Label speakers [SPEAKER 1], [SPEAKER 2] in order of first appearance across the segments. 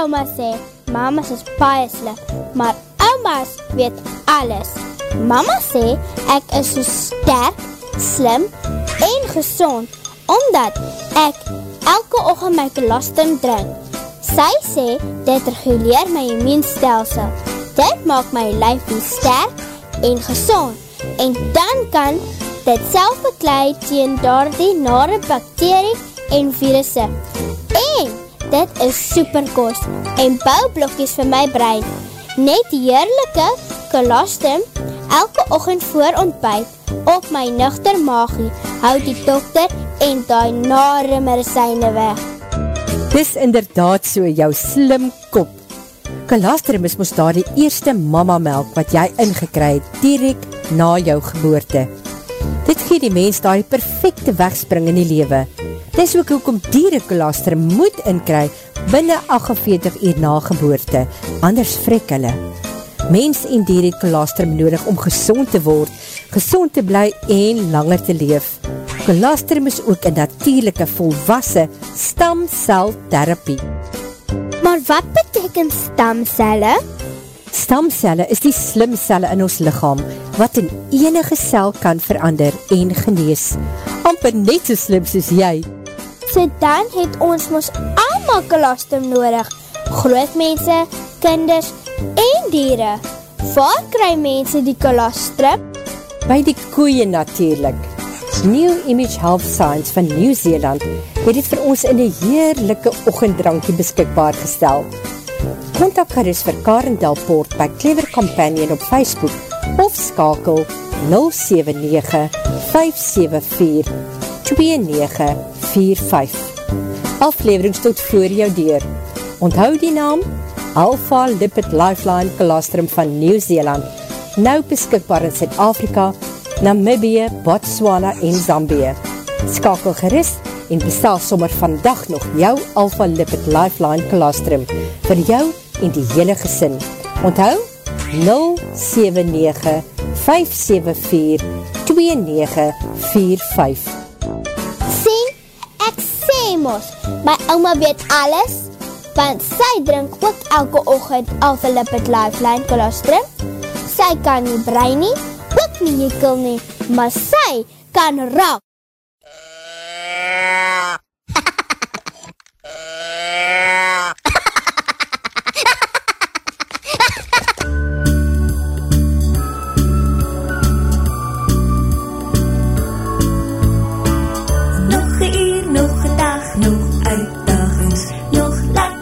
[SPEAKER 1] ouma sê, mamas is baie slik, maar oumas weet alles. Mama sê, ek is so sterk, slim en gezond, omdat ek elke ochtend my kolostrum drink. Sy sê, dit reguleer my immuunstelsel. Dit maak my lijf sterk en gezond. En dan kan dit self beklui teen daar die nare bakterie en virusse. Dit is superkost en bouwblokjes vir my brein. Net heerlijke kolostum elke ochend voor ontbijt op my nuchter maagie houd die dokter en die nare medicijne weg.
[SPEAKER 2] Dis inderdaad so jou slim kop. Kolostrum is moest daar die eerste mama melk wat jy ingekry het direct na jou geboorte. Dit gee die mens daar die perfecte wegspring in die lewe. Dis ook hoekom dierenkolostrum moet inkry binnen 48 uur na geboorte, anders vrek hulle. Mens en dier het kolostrum nodig om gezond te word, gezond te bly en langer te leef. Kolostrum is ook een natuurlijke volwassen stamceltherapie.
[SPEAKER 1] Maar wat beteken stamcelle?
[SPEAKER 2] Stamcelle is die slimcelle in ons lichaam, wat in enige cel kan verander en genees. Amper net so slim soos jy.
[SPEAKER 1] So dan het ons mos almal kolostrum nodig. Groot mense, kinders en diere. Waar kry mense die kolostrum?
[SPEAKER 2] By die koeie natuurlik. New Image Health Science van Nieu-Seeland het dit vir ons in 'n heerlike oggenddrankie beskikbaar gestel. Kontak gerus vir Karen Delport by Clever Companion op Facebook of skakel 079 574 29 4545. Afleweringstoet voor jou deur. Onthou die naam Alpha Lipid Lifeline Colostrum van Nieuw-Zeeland, nou beskikbaar in Suid-Afrika, Namibië, Botswana en Zambië. Skakel gerust en bestel sommer vandag nog jou Alpha Lipid Lifeline Colostrum vir jou en die hele gesin. Onthou
[SPEAKER 1] 079 574 2945 mos, my ouma weet alles, want sy drink ook elke ochend Alpha Lipid Lifeline Colostrum. Sy kan nie brein nie, ook nie jekel nie, maar sy kan raak.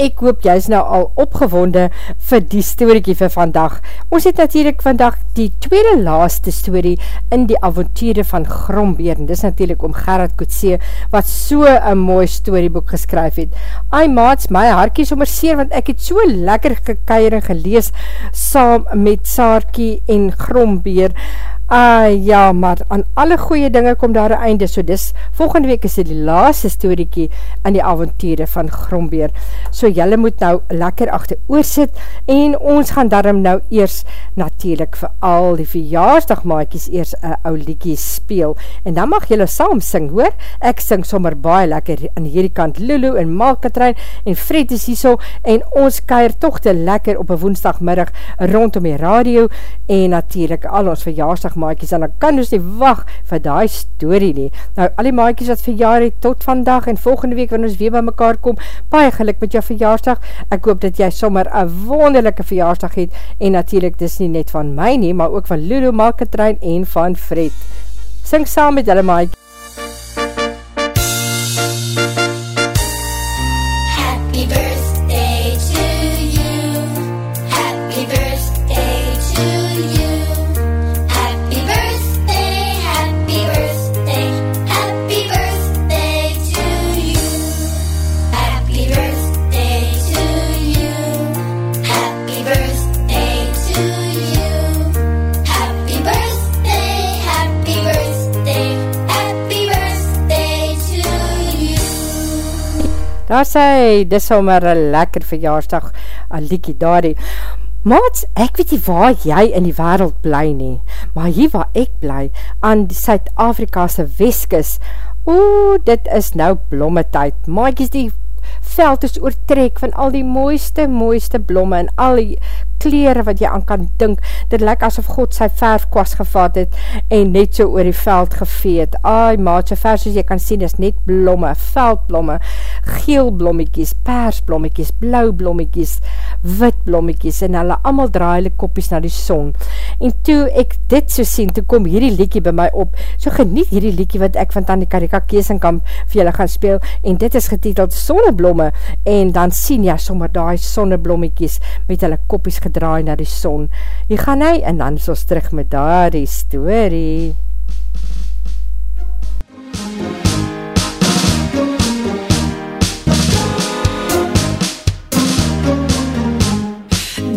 [SPEAKER 2] ek hoop jy is nou al opgewonde vir die storiekie vir vandag. Ons het natuurlijk vandag die tweede laaste story in die avonture van Grombeer, en dis natuurlijk om Gerard Koetsee, wat so een mooi storyboek geskryf het. Ai maats, my harkie sommer seer, want ek het so lekker gekeier en gelees saam met Saarkie en Grombeer, Ah, ja, maar aan alle goeie dinge kom daar een einde, so dis, volgende week is dit die laaste storiekie aan die avonture van Grombeer, so jylle moet nou lekker achter oor sit, en ons gaan daarom nou eers natuurlijk vir al die verjaarsdagmaatjies eers een ou liekie speel, en dan mag jylle saam sing, hoor, ek sing sommer baie lekker aan hierdie kant, Lulu en Malkatrijn en Fred is hier so, en ons keir toch te lekker op een woensdagmiddag rondom die radio, en natuurlijk al ons verjaarsdag maaikies, en dan kan ons nie wacht vir die story nie. Nou, al die maaikies wat verjaar het tot vandag, en volgende week, wanneer ons weer by mekaar kom, baie geluk met jou verjaarsdag, ek hoop dat jy sommer een wonderlijke verjaarsdag het, en natuurlijk, dis nie net van my nie, maar ook van Lulu, Malketrein en van Fred. Sing saam met julle maaikies. Daar sê, dis sommer een lekker verjaarsdag, een liekie daarie. Maats, ek weet nie waar jy in die wereld bly nie, maar hier waar ek bly, aan die Suid-Afrikase Weskis, o, dit is nou blomme tyd, maak is die veld is oortrek van al die mooiste, mooiste blomme en al die kleren wat jy aan kan dink, dit lyk asof God sy verfkwas gevat het en net so oor die veld geveet. Ai maat, so ver soos jy kan sien, is net blomme, veldblomme, geel blommiekies, pers blommiekies, blauw blommiekies, wit blommiekies en hulle allemaal draai hulle koppies na die son. En toe ek dit so sien, toe kom hierdie liekie by my op, so geniet hierdie liekie wat ek van Tandi Karika Keesenkamp vir julle gaan speel en dit is getiteld Sonneblomme en dan sien jy sommer die sonneblommekies met hulle koppies draai na die son. Hier gaan hy en dan is ons terug met daar die story.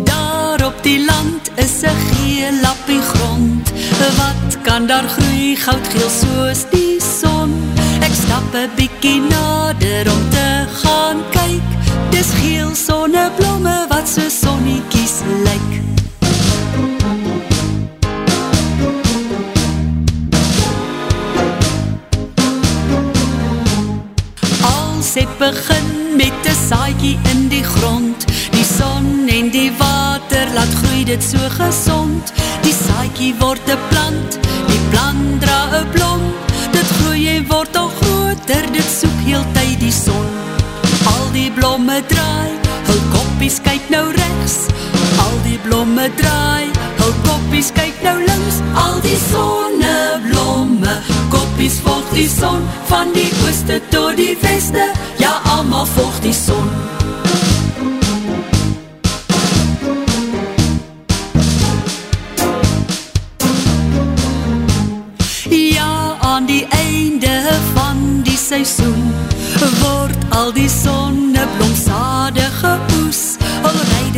[SPEAKER 3] Daar op die land is een geel lappie grond Wat kan daar groei goudgeel soos die son Ek stap een bykie nader om te gaan kyk Dis geel sonneblomme wat so sonniekies lyk Als het begin met die saaikie in die grond Die son en die water laat groei dit so gezond Die saaikie word een plant, die plant dra een blom. Dit groei en word al groter, dit soek heel tyd die son. Al die blomme draai, hul koppies kyk nou rechts die blomme draai, hul koppies kyk nou links. Al die sonneblomme, koppies volg die son. Van die ooste tot die weste, ja allemaal volg die son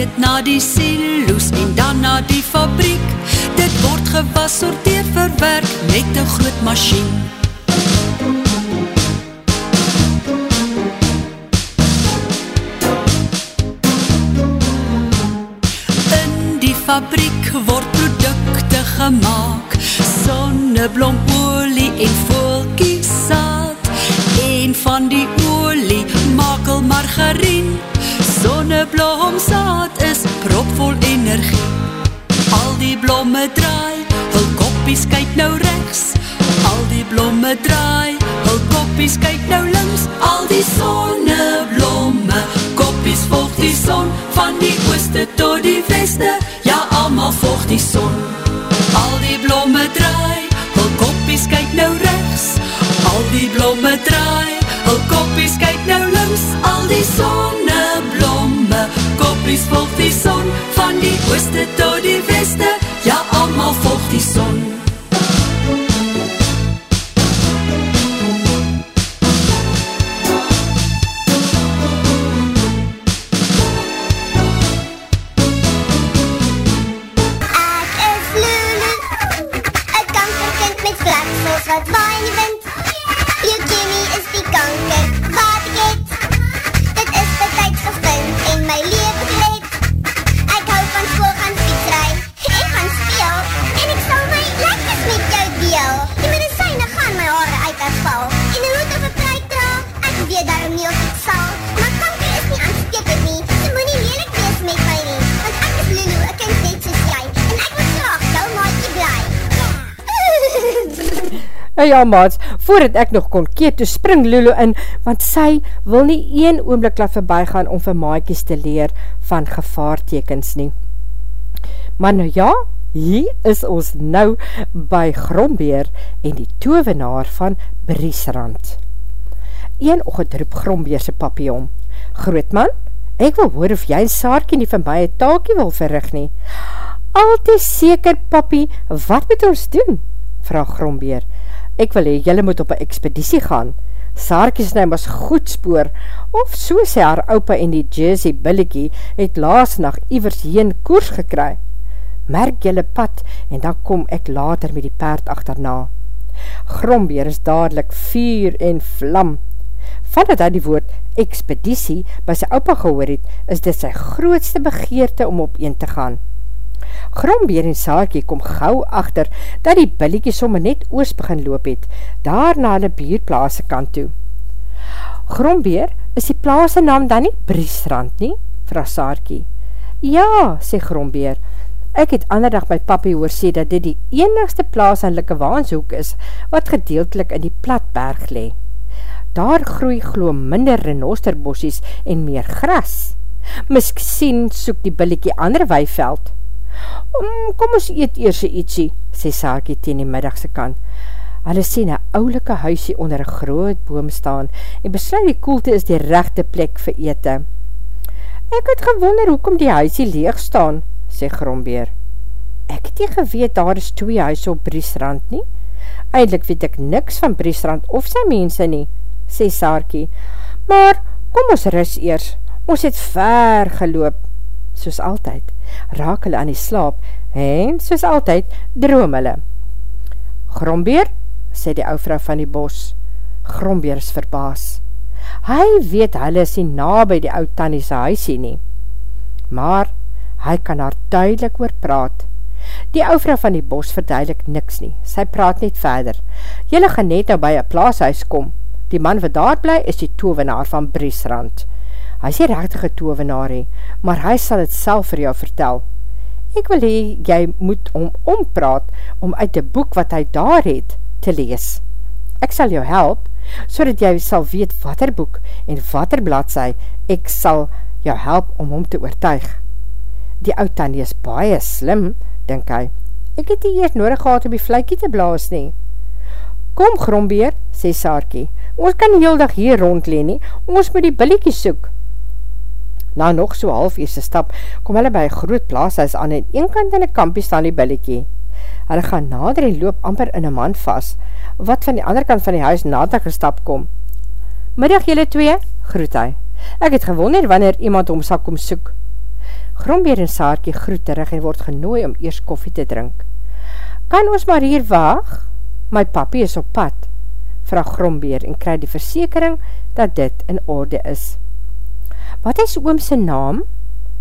[SPEAKER 3] Al het na die siloes en dan na die fabriek. Dit word gewas, sorteer, verwerk met een groot machine. In die fabriek word producte gemaakt. Sonneblomolie en volkiesaad En van die olie makel margarien Sonneblomsaad is propvol energie. Al die blomme draai, hul koppies kyk nou rechts Al die blomme draai, hul koppies kyk nou links. Al die sonneblomme, koppies volg die son. Van die ooste tot die weste, ja allemaal volg die son. Al die blomme draai, hul koppies kyk nou rechts Al die blomme draai, hul koppies kyk nou links Al die sonneblomme, koppies volg die son Van die ooste tot die weste, ja allemaal volg die son
[SPEAKER 2] ja maats, voordat ek nog kon keer, toe spring Lulu in, want sy wil nie een oomblik laat voorbij gaan om vir maaikies te leer van gevaartekens nie. Maar nou ja, hier is ons nou by Grombeer en die tovenaar van Briesrand. Een ochtend roep Grombeer sy papie om. Grootman, ek wil hoor of jy en Saarkie nie van my een taakie wil verrig nie. Altyd seker, papie, wat moet ons doen? Vraag Grombeer. Ek wil hee, jylle moet op een expeditie gaan. Saarkie is nou mas goed spoor, of so sê haar opa en die Jersey Billekie het laas nacht ivers heen koers gekry. Merk jylle pad, en dan kom ek later met die paard achterna. Grombeer is dadelijk vuur en vlam. Vandat hy die woord expeditie by sy opa gehoor het, is dit sy grootste begeerte om op een te gaan. Grombeer en Saarkie kom gauw achter dat die billiekie somme net oos begin loop het, daar na hulle bierplaase kant toe. Grombeer, is die plaase naam dan nie Briesrand nie? vraag Saarkie. Ja, sê Grombeer, ek het ander dag my papi hoor sê dat dit die enigste plaas aan Likkewaanshoek is, wat gedeeltelik in die platberg le. Daar groei glo minder renosterbossies en meer gras. Miskien soek die billiekie ander weiveld. Um, kom ons eet eers ietsie, sê Saarkie teen die middagse kant. Hulle sê na oulike huisie onder een groot boom staan en besluit die koelte is die rechte plek vir ete. Ek het gewonder hoekom die huisie leeg staan, sê Grombeer. Ek het nie geweet daar is twee huise op Briesrand nie. Eindelijk weet ek niks van Briesrand of sy mense nie, sê Saarkie. Maar kom ons ris eers, ons het ver geloop, soos altyd raak hulle aan die slaap en, soos altyd, droom hulle. Grombeer, sê die ou vrou van die bos. Grombeer is verbaas. Hy weet hulle is nie na by die oud tannie sy huisie nie. Maar, hy kan haar duidelik oor praat. Die ou vrou van die bos verduidelik niks nie. Sy praat net verder. Julle gaan net nou by een plaashuis kom. Die man wat daar bly is die tovenaar van Briesrand. Hy is die rechtige tovenaar he, maar hy sal het self vir jou vertel. Ek wil hee, jy moet om ompraat om uit die boek wat hy daar het te lees. Ek sal jou help, so dat jy sal weet wat er boek en wat er bladzij, ek sal jou help om hom te oortuig. Die oud Tannie is baie slim, denk hy. Ek het die eers nodig gehad om die vlijkie te blaas nie. Kom, Grombeer, sê Saarkie, ons kan die heel dag hier rondleen nie, ons moet die billiekie soek. Na nog so half eerste stap, kom hulle by een groot plaashuis aan en een kant in die kampie staan die billiekie. Hulle gaan nader en loop amper in een man vast, wat van die ander kant van die huis nader gestap kom. Middag jylle twee, groet hy. Ek het gewonder wanneer iemand om sal kom soek. Grombeer en Saarkie groet terug en word genooi om eers koffie te drink. Kan ons maar hier waag? My papie is op pad, vraag Grombeer en kry die versekering dat dit in orde is. Wat is oomse naam?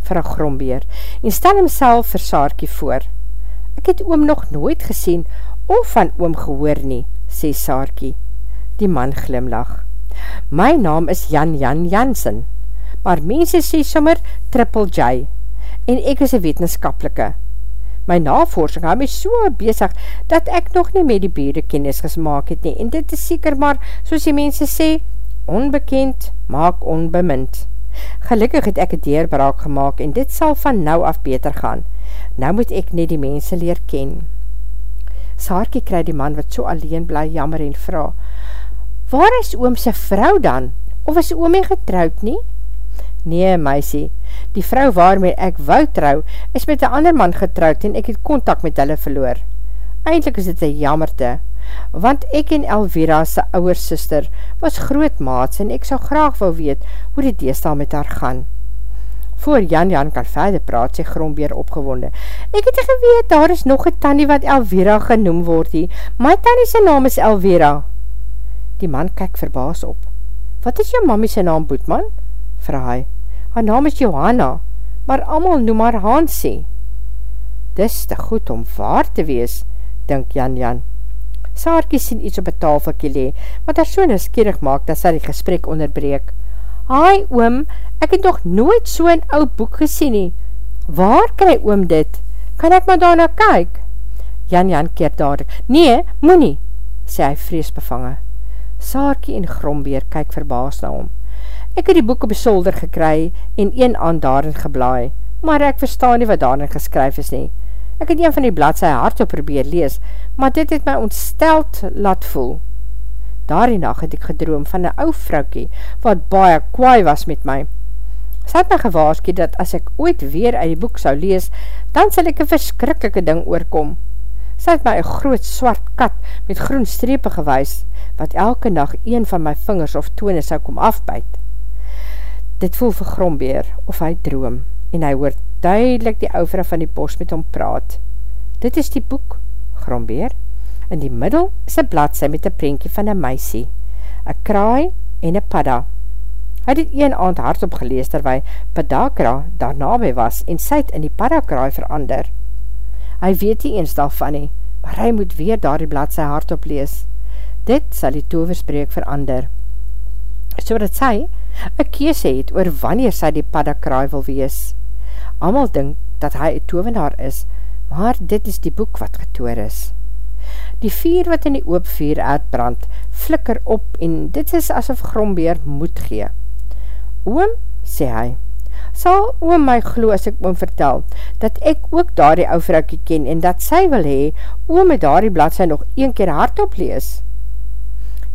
[SPEAKER 2] Vraag Grombeer en stel homself vir Saarkie voor. Ek het oom nog nooit gesien of van oom gehoor nie, sê Saarkie. Die man glimlag. My naam is Jan Jan Jansen, maar mense sê sommer Triple J en ek is een wetenskapelike. My navorsing hou my so bezig dat ek nog nie met die bede kennis gesmaak het nie en dit is seker maar, soos die mense sê, onbekend maak onbemind. Gelukkig het ek een deurbraak gemaakt en dit sal van nou af beter gaan. Nou moet ek net die mense leer ken. Saarkie krij die man wat so alleen bly jammer en vraag, Waar is oomse vrou dan? Of is oomie getrouwd nie? Nee, meisie, die vrou waarmee ek wou trou, is met een ander man getrouwd en ek het contact met hulle verloor. Eindelijk is dit een jammerte, want ek en Elvira sy ouwe sister was groot maats en ek sal graag wil weet hoe die deestal met haar gaan. Voor Jan Jan kan verder praat, sê Grombeer opgewonde. Ek het geweet, daar is nog een tannie wat Elvira genoem word die. My tannie sy naam is Elvira. Die man kyk verbaas op. Wat is jou mamie sy naam, Boetman? Vraag hy. Haar naam is Johanna, maar amal noem haar Hansie. Dis te goed om waar te wees, dink Jan Jan. Saarkie sien iets op een tafelkie lee, wat haar so nuskierig maak, dat sy die gesprek onderbreek. Hai oom, ek het nog nooit so een oud boek gesien nie. Waar kry oom dit? Kan ek maar daarna kyk? Jan Jan keer dadelijk. Nee, moet nie, sê hy vreesbevange. Saarkie en Grombeer kyk verbaas na hom. Ek het die boek op die solder gekry en een aan daarin geblaai, maar ek verstaan nie wat daarin geskryf is nie. Ek het een van die bladse hart op probeer lees, maar dit het my ontsteld laat voel. Daarie nacht het ek gedroom van een ou vroukie, wat baie kwaai was met my. Sy het my gewaarski dat as ek ooit weer uit die boek sou lees, dan sal ek een verskrikkelike ding oorkom. Sy het my een groot swart kat met groen strepe gewys, wat elke nacht een van my vingers of tone sou kom afbuit. Dit voel vir Grombeer of hy droom, en hy hoort duidelik die ouvra van die bos met hom praat. Dit is die boek, Grombeer. In die middel is een bladse met een prentje van een meisie. Een kraai en een padda. Hy het een aand hardop gelees terwijl Padakra daarna by was en sy het in die paddakraai verander. Hy weet nie eens daarvan nie, maar hy moet weer daar die blad sy hardop lees. Dit sal die toverspreek verander. So dat sy een kees het oor wanneer sy die paddakraai wil wees. Amal dink dat hy een tovenaar is, maar dit is die boek wat getoor is. Die vier wat in die oop vier uitbrand, flikker op en dit is asof Grombeer moed gee. Oom, sê hy, sal oom my glo as ek oom vertel, dat ek ook daar die ou vroukie ken en dat sy wil hee, oom met daar die bladzij nog een keer hardop lees.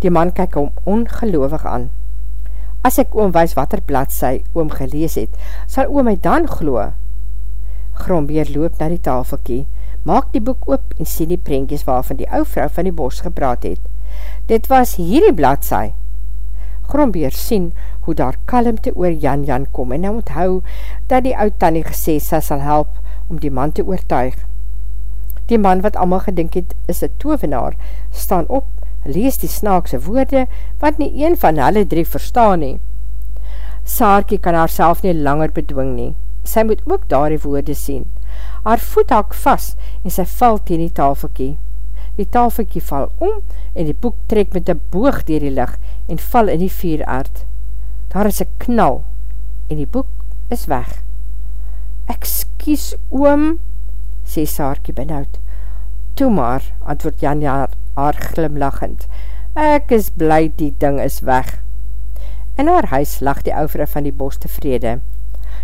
[SPEAKER 2] Die man kyk hom ongeloofig aan. As ek oom wees wat er bladzij oom gelees het, sal oom my dan glo. Grombeer loop na die tafelkie, maak die boek op en sien die prentjes waarvan die ou vrou van die bos gepraat het. Dit was hierdie bladzij. Grombeer sien hoe daar kalmte oor Jan Jan kom en hy onthou dat die oud tannie gesê sy sal help om die man te oortuig. Die man wat allemaal gedink het is een tovenaar, staan op, lees die snaakse woorde wat nie een van hulle drie verstaan nie. Saarkie kan haar self nie langer bedwing nie. Sy moet ook daar die woorde sien. Haar voet hak vast en sy val teen die tafelkie. Die tafelkie val om en die boek trek met die boog dier die licht en val in die vieraard. Daar is een knal en die boek is weg. Excuse oom, sê Saarkie benauwd. Toe maar, antwoord Jan haar glimlachend. Ek is bly die ding is weg. In haar huis lag die ouvre van die bos tevrede.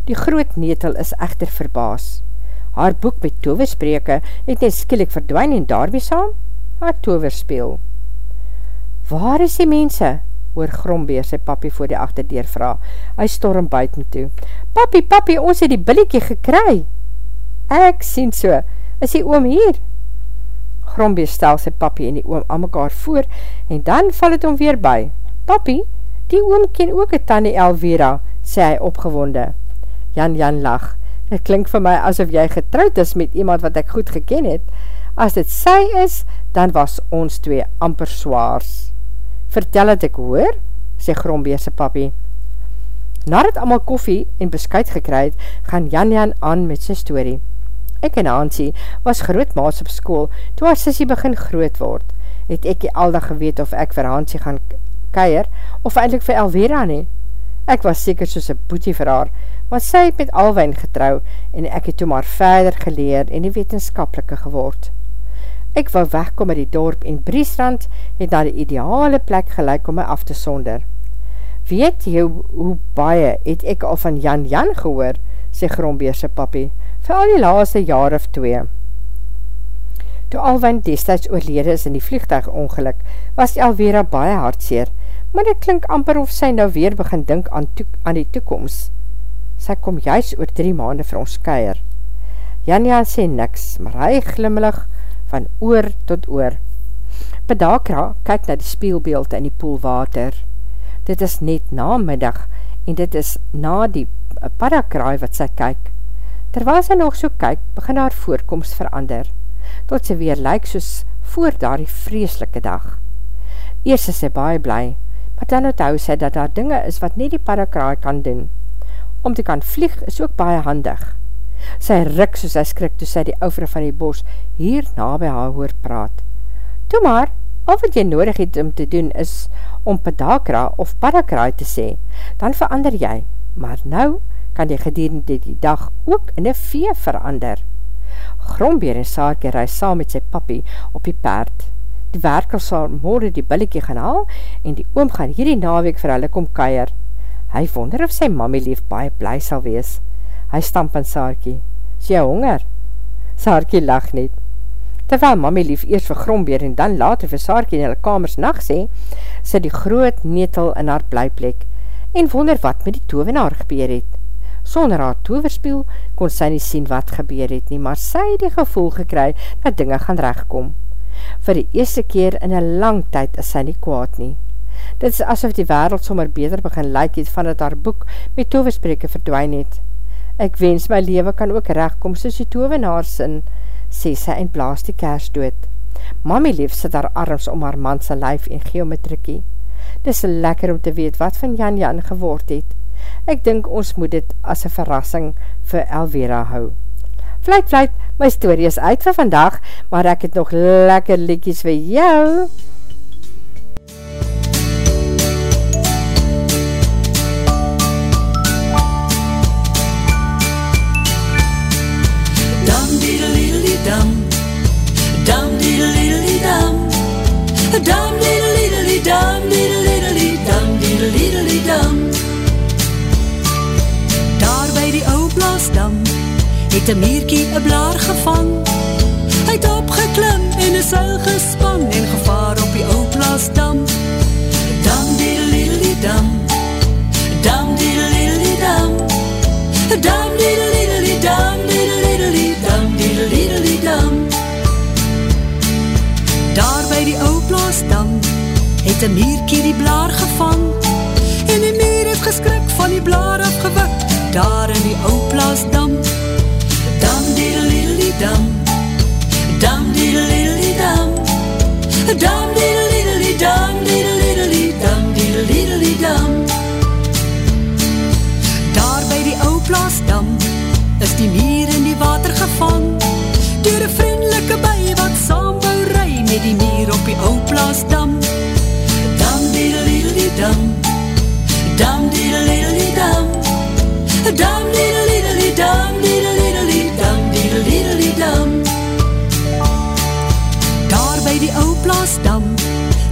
[SPEAKER 2] Die groot netel is echter verbaas. Haar boek met toverspreke het net skielik verdwijn en daarmee saam haar toverspeel. Waar is die mense? Oor Grombeer sy papi voor die achterdeur vraag. Hy storm buiten toe. Papi, papi, ons het die billiekie gekry. Ek sien so. Is die oom hier? Grombeer stel sy papi en die oom aan mekaar voor en dan val het om weer by. Papi, die oom ken ook een tannie Elvira, sê hy opgewonde. Jan Jan lach. Het klink vir my asof jy getrouwd is met iemand wat ek goed geken het. As dit sy is, dan was ons twee amper swaars. Vertel het ek hoor, sê Grombeerse papi. Nadat allemaal koffie en beskuit gekryd, gaan Jan Jan aan met sy story. Ek en Hansie was groot maas op school, toe haar sissie begin groot word. Het ek die aldag geweet of ek vir Hansie gaan keier, of eindelijk vir Elvera nie. Ek was seker soos een boetie vir haar, want sy het met Alwijn getrou en ek het toe maar verder geleer en die wetenskapelike geword. Ek wou wegkom met die dorp en Briesrand het na die ideale plek gelijk om my af te sonder. Weet jy hoe, baie het ek al van Jan Jan gehoor, sê Grombeerse papi, vir al die laaste jaar of twee. Toe Alwijn destijds oorlede is in die vliegtuig ongeluk, was Alvera baie hartseer, maar dit klink amper of sy nou weer begin dink aan, aan die toekomst. Sy kom juist oor drie maande vir ons keier. Janja sê niks, maar hy glimelig van oor tot oor. Pedakra kyk na die speelbeeld in die poolwater. Dit is net namiddag en dit is na die padakraai wat sy kyk. Terwyl sy nog so kyk, begin haar voorkomst verander, tot sy weer lyk soos voor daar die vreeslike dag. Eers is sy baie blij, maar dan onthou sy dat daar dinge is wat nie die parakraai kan doen. Om te kan vlieg is ook baie handig. Sy rik soos hy skrik toe sy die ouvre van die bos hier na by haar hoor praat. Toe maar, al wat jy nodig het om te doen is om pedakra of parakraai te sê, dan verander jy, maar nou kan jy gedurende die dag ook in een vee verander. Grombeer en Saarke reis saam met sy papi op die paard die werkel sal morgen die billekie gaan haal en die oom gaan hierdie naweek vir hulle kom keier. Hy wonder of sy mamie lief baie bly sal wees. Hy stamp in Saarkie. Is jy honger? Saarkie lach net. Terwyl mamie lief eers vir Grombeer en dan later vir Saarkie in hulle kamers nacht sê, sit die groot netel in haar blyplek en wonder wat met die tovenaar gebeur het. Sonder haar toverspiel kon sy nie sien wat gebeur het nie, maar sy die gevoel gekry dat dinge gaan rechtkom vir die eerste keer in een lang tyd is sy nie kwaad nie. Dit is asof die wereld sommer beter begin lyk het van dat haar boek met toverspreke verdwijn het. Ek wens my leven kan ook rechtkom soos die tovenaar sin, sê sy en blaas die kers dood. Mami lief sit haar arms om haar manse lyf en geometrikkie. dis lekker om te weet wat van Jan Jan geword het. Ek dink ons moet dit as een verrassing vir Elvira hou. Vluit, vluit, my story is uit vir vandag, maar ek het nog lekker liedjes vir jou.
[SPEAKER 3] dum die plaasdam het 'n muurtjie 'n blaar gevang. Hy het opgeklim en 'n seil gespan en gevaar op die ou plaasdam. Dum diddly dum dum diddly dum dum diddly dum diddly dum diddly dum Daar by die ou plaasdam het 'n muurtjie die blaar gevang en die muur het geskrik van die blaar afgewik daar in die ou plaasdam. Dam diddly dam. Dam diddly dam. Dam diddly dam diddly dam diddly dam. Daar by die ou plaasdam is die muur in die water gevang deur 'n vriendelike by wat saam wou ry met die muur op die ou plaasdam. Dam diddly dam. Dam diddly dam. Dam diddly dam diddly dam diddly dam. Daar by die ou plaasdam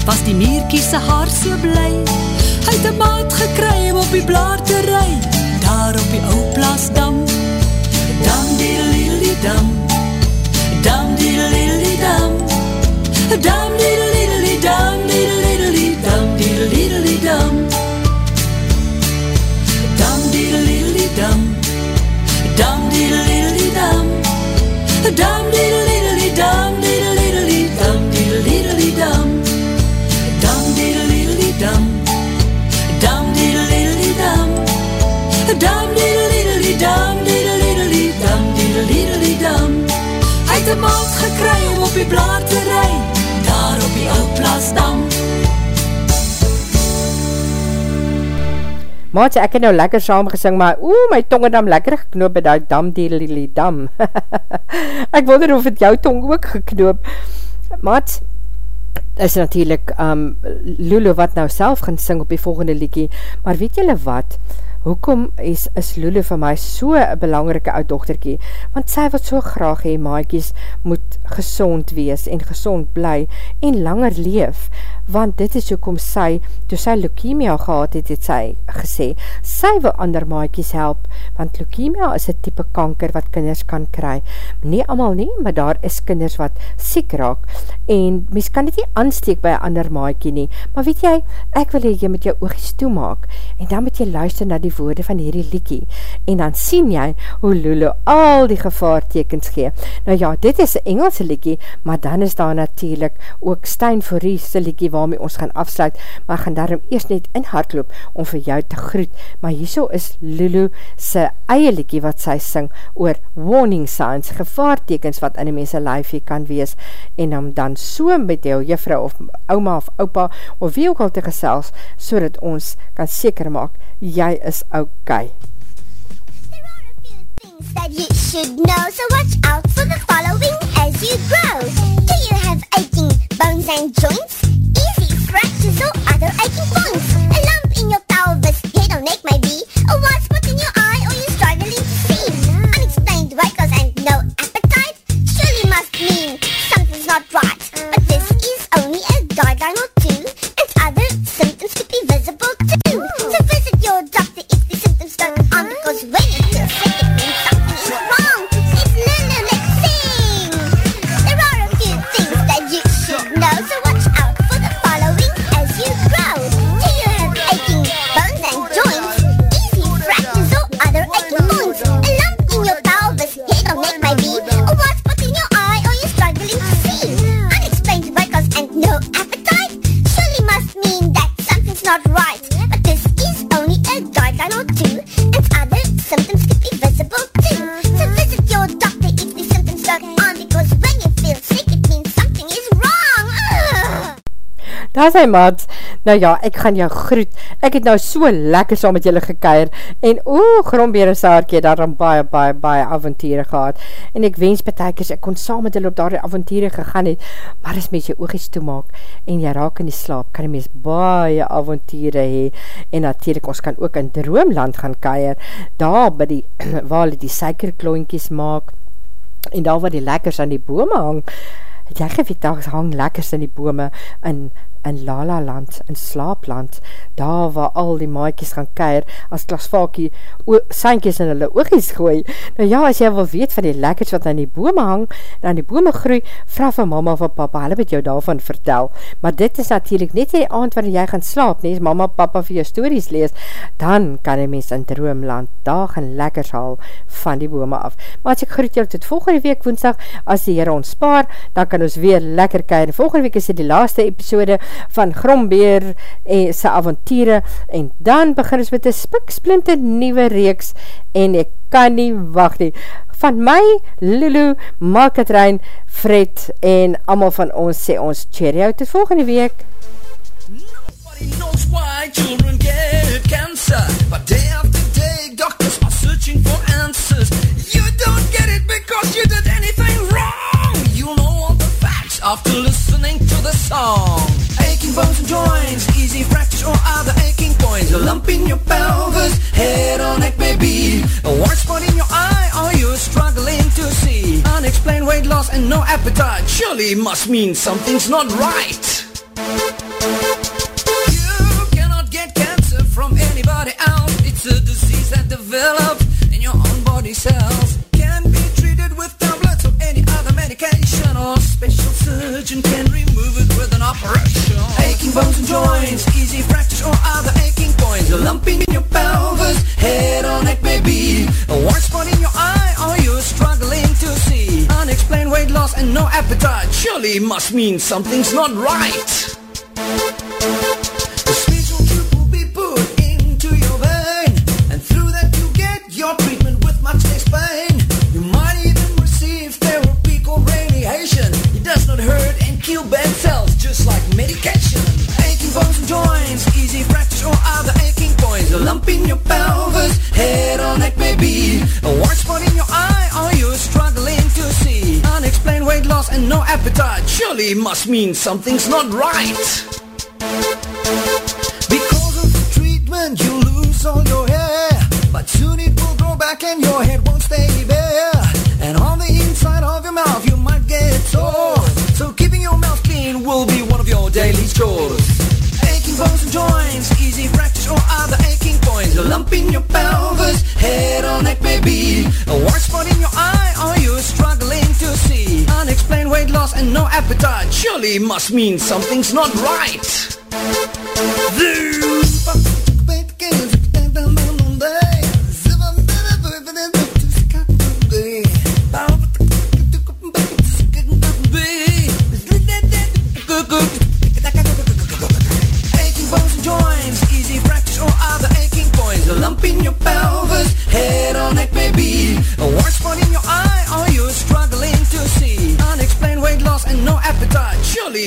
[SPEAKER 3] was die muurtjie se haar so bly. Hy het 'n maat gekry om op die blaar te ry daar op die ou plaasdam. Dam diddly dam. Dam diddly dam. Dam diddly die blaar te ry daar op die ou plaasdam.
[SPEAKER 2] Maatje, ek het nou lekker saam gesing, maar oe, my tong het dan lekker geknoop by die dam, die lili dam. ek wonder of het jou tong ook geknoop. Maat, is natuurlijk um, Lulu wat nou self gaan sing op die volgende liekie, maar weet julle wat, hoekom is, is Lulu vir my so een belangrike oud dochterkie, want sy wat so graag hee, maaikies moet gezond wees en gezond bly en langer leef, want dit is hoekom sy, toe sy leukemia gehad het, het sy gesê, sy wil ander maaikies help, want leukemia is een type kanker wat kinders kan kry. Nie allemaal nie, maar daar is kinders wat siek raak, en mens kan dit nie aansteek by ander maaikie nie, maar weet jy, ek wil jy met jou oogies toemaak, en dan moet jy luister na die woorde van hierdie liekie, en dan sien jy hoe Lulu al die gevaartekens gee. Nou ja, dit is een Engelse liekie, maar dan is daar natuurlijk ook Stijn Fourie liekie waarmee ons gaan afsluit, maar gaan daarom eerst net in hardloop om vir jou te groet. Maar hierso is Lulu sy eie liekie wat sy sing oor warning signs, gevaartekens wat in die mense lijfie kan wees en om dan so met jou juffrou of ouma of opa of wie ook al te gesels, so dat ons kan seker maak, jy is ok.
[SPEAKER 4] that you should know, so watch out for the following as you grow. Do you have aching bones and joints? scratches or other aching points. A lump in your pelvis, It'll headache maybe. A wasp
[SPEAKER 5] Daar is hy maat, nou ja, ek gaan jou groet, ek het nou so lekker saam met julle gekeir, en o, grombeer en saarkie, daar dan baie, baie, baie avontiere gehad, en ek wens betekers, ek kon saam met julle op daar die avontiere gegaan het, maar as mens jou oogies toemaak, en jy raak in die slaap, kan die mens baie avontiere hee, en natuurlijk, ons kan ook in droomland gaan keir, daar by die, waar die suikerkloinkies maak, en daar waar die lekkers aan die bome hang, het jy geweet, daar hang lekkers in die bome, in in Lala land, in Slaapland, daar waar al die maaikies gaan keir, as klasvakie sainkies in hulle oogies gooi. Nou ja, as jy wil weet van die lekkers wat aan die bome hang, dan die bome groei, vraag van mama of papa, hulle het jou daarvan vertel. Maar dit is natuurlijk net die aand wanneer jy gaan slaap, nie, as mama papa vir jou stories lees, dan kan die mens in droomland, daar gaan lekkers haal van die bome af. Maar as ek groet jou tot volgende week woensdag, as die heren ons spaar, dan kan ons weer lekker keir. Volgende week is dit die laaste episode, van Grombeer en sy avontiere en dan begin ons met een spiksplinte nieuwe reeks en ek kan nie wacht nie. Van my, Lulu, Malkatrein, Fred en amal van ons sê ons cheerio tot volgende week. Nobody knows why children get cancer But day after day doctors are searching for answers You don't get it because you did anything wrong You know all the facts after listening to the song bones and joints, easy fractures or other aching points, a lump in your pelvis, head or neck maybe, a white spot in your eye, or you're struggling to see, unexplained weight loss and no appetite, surely must mean something's not right. You cannot get cancer from anybody else, it's a disease that develops in your own body cells, can be treated with tablets or any other medication, or special surgeon can remove it with an operation. Aching bones and joints, easy fractures or other aching points. A lump in your pelvis, head or neck maybe. A white spot in your eye or you're struggling to see. Unexplained weight loss and no appetite. Surely must mean something's not right. And no appetite. Surely must mean something's not right. Because of the treatment, you lose all your hair. But soon it will grow back and your head won't stay bare. And on the inside of your mouth, you might get sore. So keeping your mouth clean will be one of your daily chores. Aching bones and joints, easy fractures or other aching points. A lump in your pelvis, head or neck maybe. A white spot in your eye see. Unexplained weight loss and no appetite. Surely it must mean something's not right. Aching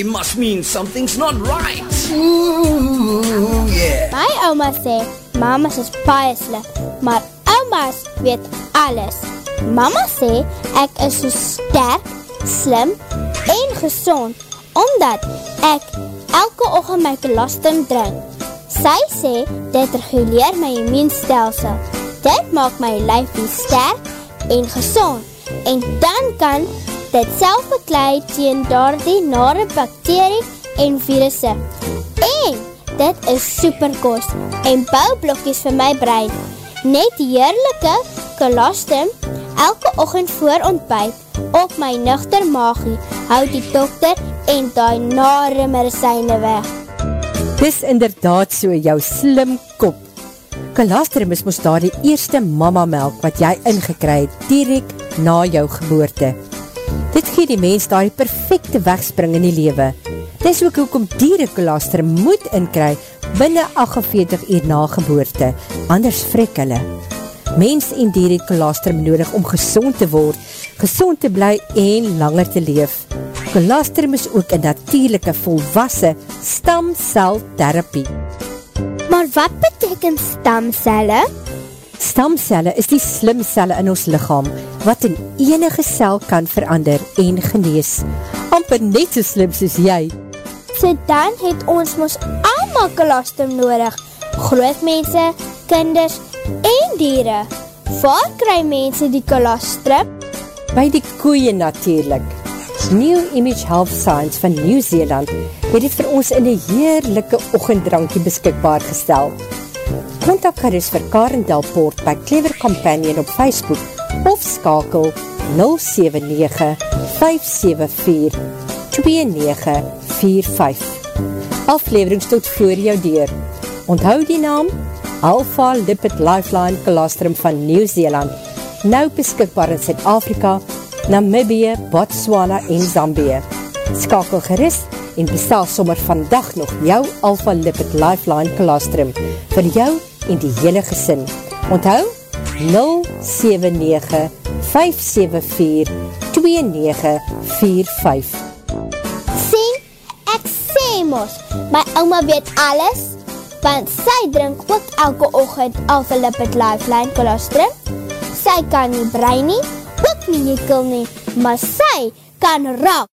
[SPEAKER 5] Surely must mean something's not right. Ooh, yeah.
[SPEAKER 1] My ouma sê, mamas is baie slik, maar oumas weet alles. Mama sê, ek is so sterk, slim en gezond, omdat ek elke ochtend my kolostrum drink. Sy sê, dit reguleer my immuunstelsel. Dit maak my lijfie sterk en gezond. En dan kan dit self beklui teen daar die nare bakterie en virusse. En dit is superkos en bouwblokkies vir my brein. Net heerlijke kolostrum elke ochend voor ontbijt op my nuchter maagie hou die dokter en die nare medicijne weg.
[SPEAKER 5] Dis inderdaad so jou slim kop. Colostrum is moest daar die eerste mama melk wat jy ingekry het, direct na jou geboorte. Dit gee die mens daar die perfecte wegspring in die lewe. Dis ook hoekom dieren colostrum moet inkry binnen 48 uur na geboorte, anders vrek hulle.
[SPEAKER 2] Mens en dier het kolostrum nodig om gezond te word, gezond te bly en langer te leef. Kolostrum is ook een natuurlijke volwassen stamceltherapie.
[SPEAKER 1] Maar wat beteken stamcelle?
[SPEAKER 2] Stamcelle is die slimcelle in ons lichaam, wat in enige cel kan verander en genees. Amper net so slim soos jy.
[SPEAKER 1] So dan het ons ons allemaal kolostrum nodig. Groot mense, kinders en dieren. Waar kry mense die kolostrum?
[SPEAKER 2] By die koeie natuurlijk. New Image Health Science van Nieuw-Zeeland het het vir ons in die heerlijke ochendrankie beskikbaar gestel. Contact gerust vir Karen Delpoort by Clever Companion op Facebook of skakel 079-574-2945. Afleverings tot voor jou deur. Onthou die naam Alpha Lipid Lifeline Colostrum van Nieuw-Zeeland. Nou beskikbaar in Zuid-Afrika, Namibie, Botswana en Zambie. Skakel gerust en bestel sommer vandag nog jou Alpha Lipid Lifeline Colostrum vir jou en die hele gesin. Onthou 079-574-2945
[SPEAKER 1] Sien, ek sê mos, my ouma weet alles, want sy drink ook elke ochend Alpha Lipid Lifeline Colostrum. Sy kan nie brein nie, ook nie jekel nie, maar sy kan raak.